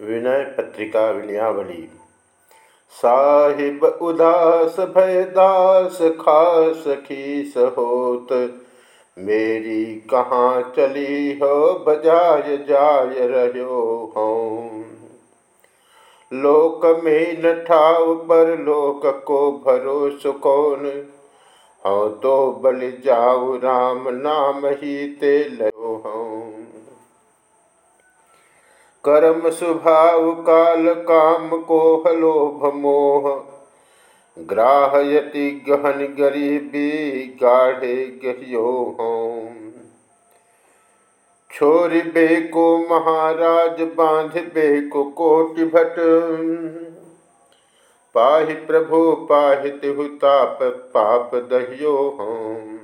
विनय पत्रिका विनयावली साहिब उदास भयदास खास खीस होत, मेरी कहाँ चली हो, बजाय जाय रहो हूँ। लोक में न ठाव पर लोक को भरोस कौन? हाँ तो बल जाऊ राम नाम ही ते लो हूँ। कर्म स्वभाव काल काम को हलोभ मोह ग्राहयति गहन गरीबी गाढ़े गहियो हों। छोरी बेको महाराज, बाँध बेको कोटि भट पाहि प्रभु, पाहि तिहु ताप, पाप दहियो हों।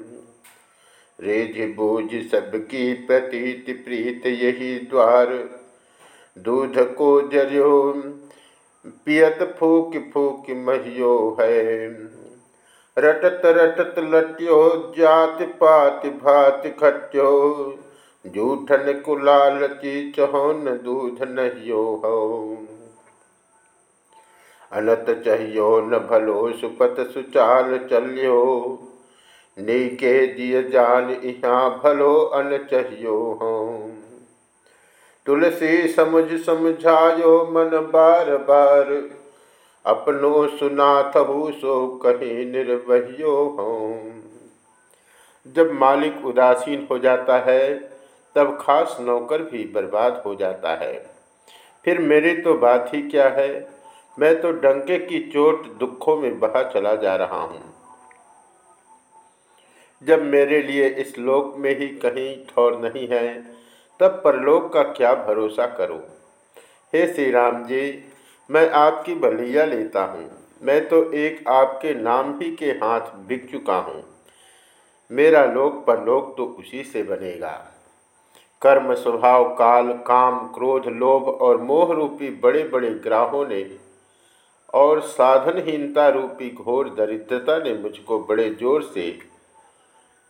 रेज बोझ सबकी प्रतीत प्रीत, यही द्वार। दूध को जरियो। पियत फूक फूक महियो है। रटत रटत लट्यो, जात पात भात खट्यो। जूठन कुलालची चहोन दूध नहियो हो। अनत चाहियो न भलो, सुपत सुचाल चलियो। नीके दिय जान इहाँ भलो अन चाहियो हूँ। तुलसी समझ समझायो मन बार बार। अपनो सुनाथहु सो कहीं निर्वहियो हों जब मालिक उदासीन हो जाता है, तब खास नौकर भी बर्बाद हो जाता है। फिर मेरी तो बात ही क्या है? मैं तो डंके की चोट दुखों में बहा चला जा रहा हूँ। जब मेरे लिए इस लोक में ही कहीं ठौर नहीं है तब परलोक का क्या भरोसा करो? हे श्री राम जी, मैं आपकी बलिया लेता हूँ। मैं तो एक आपके नाम ही के हाथ बिक चुका हूँ। मेरा लोक परलोक तो उसी से बनेगा। कर्म, स्वभाव, काल, काम, क्रोध, लोभ और मोह रूपी बड़े बड़े ग्राहों ने और साधनहीनता रूपी घोर दरिद्रता ने मुझको बड़े ज़ोर से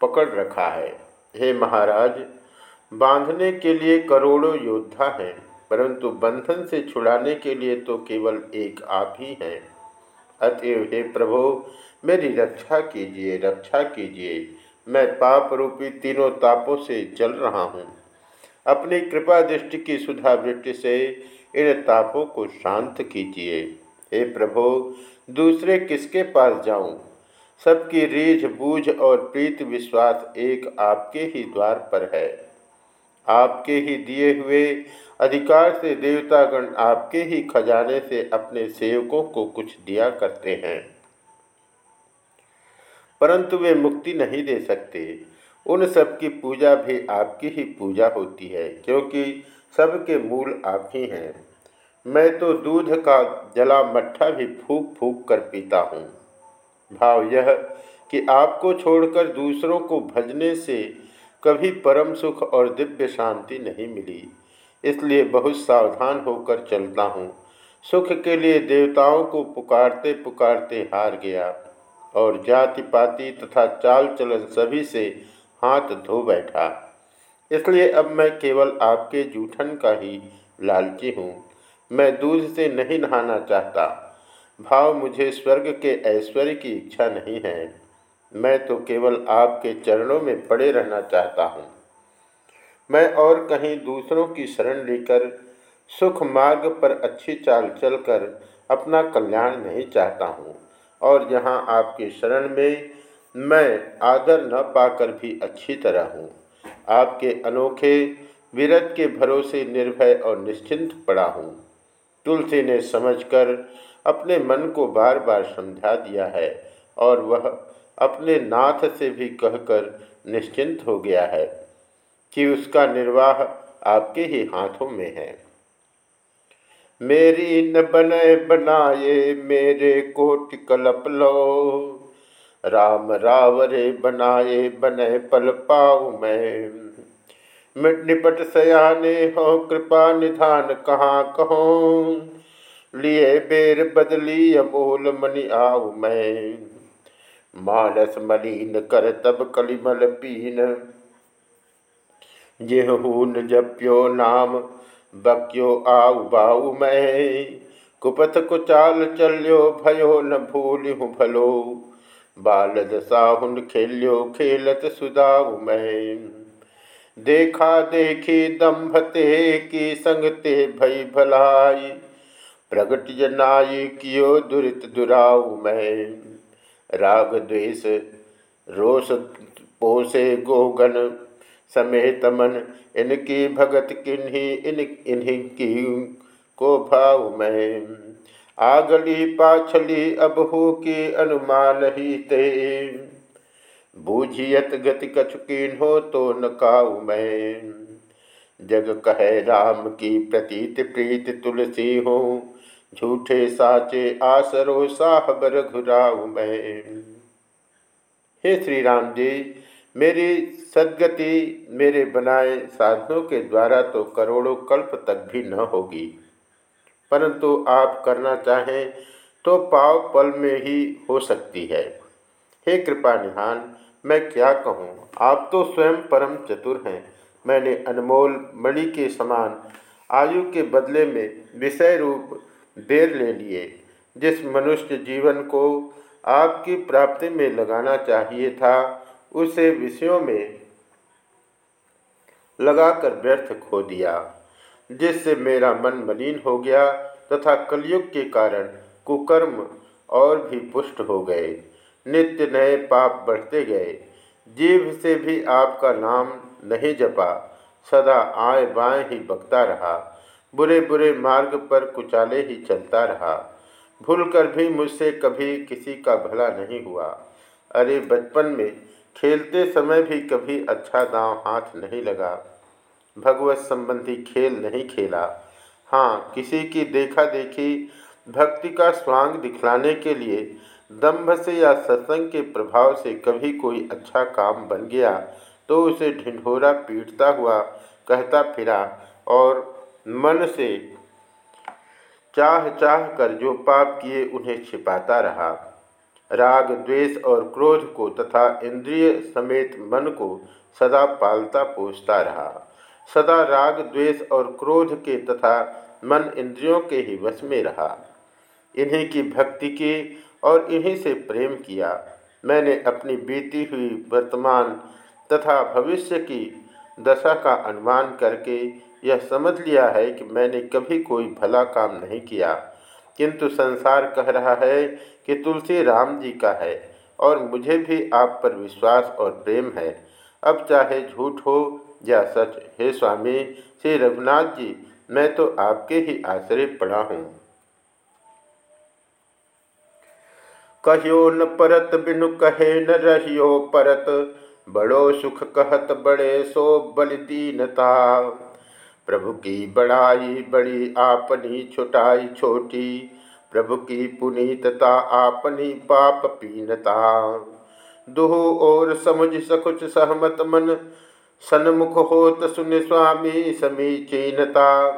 पकड़ रखा है। हे महाराज बांधने के लिए करोड़ों योद्धा हैं, परंतु बंधन से छुड़ाने के लिए तो केवल एक आप ही हैं। अतएव हे प्रभो, मेरी रक्षा कीजिए रक्षा कीजिए। मैं पाप रूपी तीनों तापों से चल रहा हूँ। अपनी कृपा दृष्टि की सुधा वृष्टि से इन तापों को शांत कीजिए। हे प्रभो, दूसरे किसके पास जाऊँ? सबकी रीझ बूझ और प्रीत विश्वास एक आपके ही द्वार पर है। आपके ही दिए हुए अधिकार से देवतागण आपके ही खजाने से अपने सेवकों को कुछ दिया करते हैं। परंतु वे मुक्ति नहीं दे सकते। उन सब की पूजा भी आपकी ही पूजा होती है, क्योंकि सबके मूल आप ही हैं। मैं तो दूध का जला मट्ठा भी फूक फूक कर पीता हूँ। भाव यह कि आपको छोड़कर दूसरों को भजने से कभी परम सुख और दिव्य शांति नहीं मिली। इसलिए बहुत सावधान होकर चलता हूँ। सुख के लिए देवताओं को पुकारते पुकारते हार गया और जाति पाति तथा चाल चलन सभी से हाथ धो बैठा। इसलिए अब मैं केवल आपके जूठन का ही लालची हूँ। मैं दूध से नहीं नहाना चाहता। भाव मुझे स्वर्ग के ऐश्वर्य की इच्छा नहीं है। मैं तो केवल आपके चरणों में पड़े रहना चाहता हूँ। मैं और कहीं दूसरों की शरण लेकर, सुख मार्ग पर अच्छी चाल चलकर अपना कल्याण नहीं चाहता हूँ। और जहाँ आपकी शरण में मैं आदर न पाकर भी अच्छी तरह हूँ। आपके अनोखे, विरत के भरोसे निर्भय और निश्चिंत पड़ा हूँ। तुलसी ने समझकर अपने मन को बार बार समझा दिया है और वह अपने नाथ से भी कहकर निश्चिंत हो गया है कि उसका निर्वाह आपके ही हाथों में है। मेरी न बने बनाए, मेरे कोट कलप लो। राम रावरे बनाए, बने पल पाऊ मैं। निपट सयाने हो, कृपा निधान कहाँ कहो? लिए बेर बदली, अमोल मनी आऊ मैं। मानस मलिन कर तब कलिमल पीन। जेहून जप्यो नाम, बक्यो आऊ बाऊ मैं। कुपथ कुचाल चल्यो, भयो न भूलिहु भलो। बाल दसाहुन खेल्यो, खेलत सुदाऊ मैं। देखा देखी दम्भते, की संगते भई भलाई। प्रगट जनाई कियो दुरित दुराऊ मैं। राग द्वेष, रोष पोसे गोगन समेत मन। इनकी भगत किन्हीं, इन, इन्हीं की को भाव में। आगली पाछली अब हो की अनुमान ही ते। बूझियत गति कछुकीन हो तो न काऊ मैं। जग कहे राम की प्रतीत प्रीत तुलसी हो झूठे साचे आसरो साहबर घुराऊ मैं। हे श्री राम जी, मेरी सदगति मेरे बनाए साधनों के द्वारा तो करोड़ों कल्प तक भी न होगी। परंतु आप करना चाहें तो पाव पल में ही हो सकती है। हे कृपा निहान, मैं क्या कहूँ? आप तो स्वयं परम चतुर हैं। मैंने अनमोल मणि के समान आयु के बदले में विषय रूप देर ले लिए। जिस मनुष्य जीवन को आपकी प्राप्ति में लगाना चाहिए था, उसे विषयों में लगाकर व्यर्थ खो दिया, जिससे मेरा मन मलिन हो गया तथा कलयुग के कारण कुकर्म और भी पुष्ट हो गए। नित्य नए पाप बढ़ते गए। जीव से भी आपका नाम नहीं जपा, सदा आए बाएँ ही बकता रहा। बुरे बुरे मार्ग पर कुचाले ही चलता रहा। भूलकर भी मुझसे कभी किसी का भला नहीं हुआ। अरे, बचपन में खेलते समय भी कभी अच्छा दांव हाथ नहीं लगा। भगवत संबंधी खेल नहीं खेला। हाँ किसी की देखा देखी भक्ति का स्वांग दिखलाने के लिए दम्भ से या सत्संग के प्रभाव से कभी कोई अच्छा काम बन गया तो उसे ढिंढोरा पीटता हुआ कहता फिरा और मन से चाह चाह कर जो पाप किए उन्हें छिपाता रहा। राग, द्वेष और क्रोध को तथा इंद्रिय समेत मन को सदा पालता पोसता रहा। सदा राग, द्वेष और क्रोध के तथा मन इंद्रियों के ही वश में रहा। इन्हीं की भक्ति की और इन्हीं से प्रेम किया। मैंने अपनी बीती हुई वर्तमान तथा भविष्य की दशा का अनुमान करके यह समझ लिया है कि मैंने कभी कोई भला काम नहीं किया। किंतु संसार कह रहा है कि तुलसी राम जी का है और मुझे भी आप पर विश्वास और प्रेम है। अब चाहे झूठ हो या सच, हे स्वामी, श्री रघुनाथ जी, मैं तो आपके ही आश्रय पड़ा हूँ। कहियो न परत बिनु कहे न रहियो परत, बड़ो सुख कहत बड़े सो बल दीनता प्रभु की बड़ाई, बड़ी आपनी, छुटाई, छोटी। प्रभु की पुनीतता, आपनी पाप पीनता। दुह और समझ सकुच सहमत मन। सन्मुख होत सुन स्वामी समीचीनता।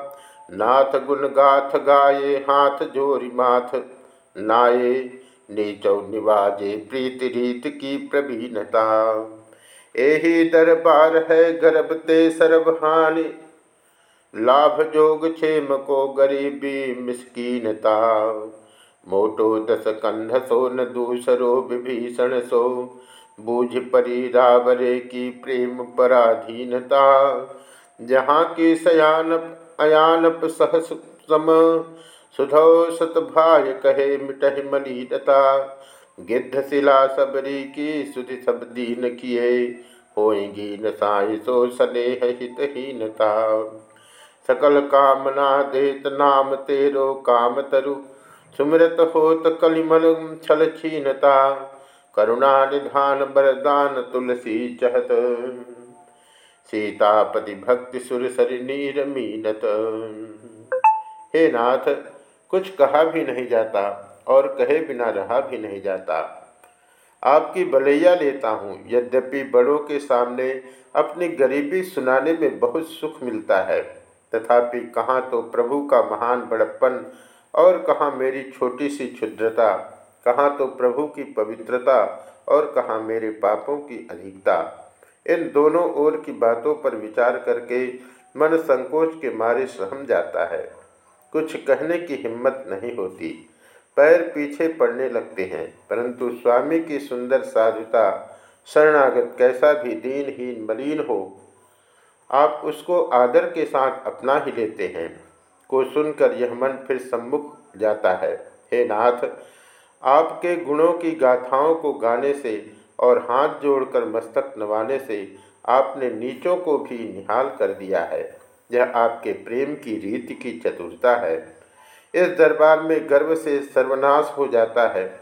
नाथ गुण गाथ गाये, हाथ जोरी माथ। नाये, नीचौ निवाजे प्रीति रीत की प्रवीणता। यही दरबार है गर्भ ते सर्वहानि। लाभ जोग क्षेम को गरीबी मिसकीनता। मोटो दस कंध सो न दूसरो विभीषण सो। बूझ परी रावरे की प्रेम पराधीनता। जहाँ की सयानप, अयानप सहस सम। सुधौ सतभाय कहे मिटह मलिनता। गिद्ध शिला सबरी की सुधि सब दीन किए। होएगी न साई सो स्नेह हितहीनता। सकल कामना देत नाम तेरो काम तरु। सुमृत होत कलिमल छल छीनता करुणा निधान बरदान तुलसी चहत। सीतापति भक्ति सुर सर नीर मीनत। हे नाथ, कुछ कहा भी नहीं जाता और कहे बिना रहा भी नहीं जाता। आपकी बलैया लेता हूँ, यद्यपि बड़ों के सामने अपनी गरीबी सुनाने में बहुत सुख मिलता है। तथापि कहाँ तो प्रभु का महान बड़प्पन और कहाँ मेरी छोटी सी क्षुद्रता, कहाँ तो प्रभु की पवित्रता और कहाँ मेरे पापों की अधिकता। इन दोनों ओर की बातों पर विचार करके मन संकोच के मारे सहम जाता है। कुछ कहने की हिम्मत नहीं होती। पैर पीछे पड़ने लगते हैं, परंतु स्वामी की सुंदर साधुता, शरणागत कैसा भी दीनहीन मलिन हो आप उसको आदर के साथ अपना ही लेते हैं, को सुनकर यह मन फिर सम्मुख जाता है। हे नाथ, आपके गुणों की गाथाओं को गाने से और हाथ जोड़कर मस्तक नवाने से आपने नीचों को भी निहाल कर दिया है। यह आपके प्रेम की रीति की चतुरता है। इस दरबार में गर्व से सर्वनाश हो जाता है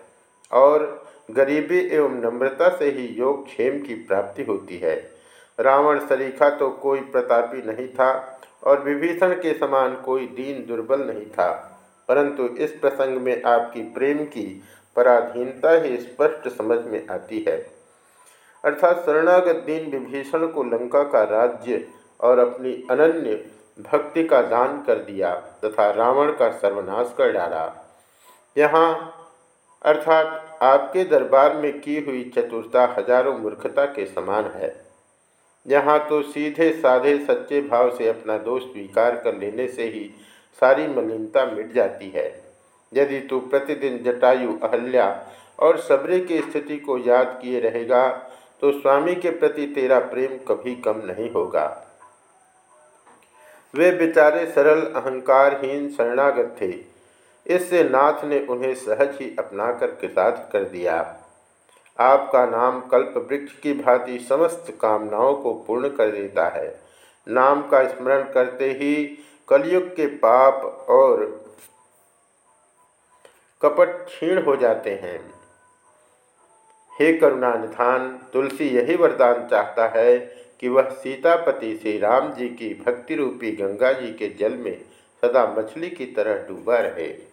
और गरीबी एवं नम्रता से ही योग क्षेम की प्राप्ति होती है। रावण सरीखा तो कोई प्रतापी नहीं था और विभीषण के समान कोई दीन दुर्बल नहीं था। परंतु इस प्रसंग में आपकी प्रेम की पराधीनता ही स्पष्ट समझ में आती है। अर्थात शरणागत दीन विभीषण को लंका का राज्य और अपनी अनन्य भक्ति का दान कर दिया तथा रावण का सर्वनाश कर डाला। यहाँ अर्थात आपके दरबार में की हुई चतुरता हज़ारों मूर्खता के समान है। यहाँ तो सीधे साधे सच्चे भाव से अपना दोष स्वीकार कर लेने से ही सारी मलिनता मिट जाती है। यदि तू प्रतिदिन जटायु अहल्या और सबरे की स्थिति को याद किए रहेगा तो स्वामी के प्रति तेरा प्रेम कभी कम नहीं होगा। वे बेचारे सरल, अहंकारहीन, शरणागत थे। इससे नाथ ने उन्हें सहज ही अपनाकर कृतार्थ कर दिया। आपका नाम कल्प वृक्ष की भांति समस्त कामनाओं को पूर्ण कर देता है। नाम का स्मरण करते ही कलयुग के पाप और कपट क्षीण हो जाते हैं। हे करुणा निधान तुलसी यही वरदान चाहता है कि वह सीतापति श्री राम जी की भक्ति रूपी गंगा जी के जल में सदा मछली की तरह डूबा रहे।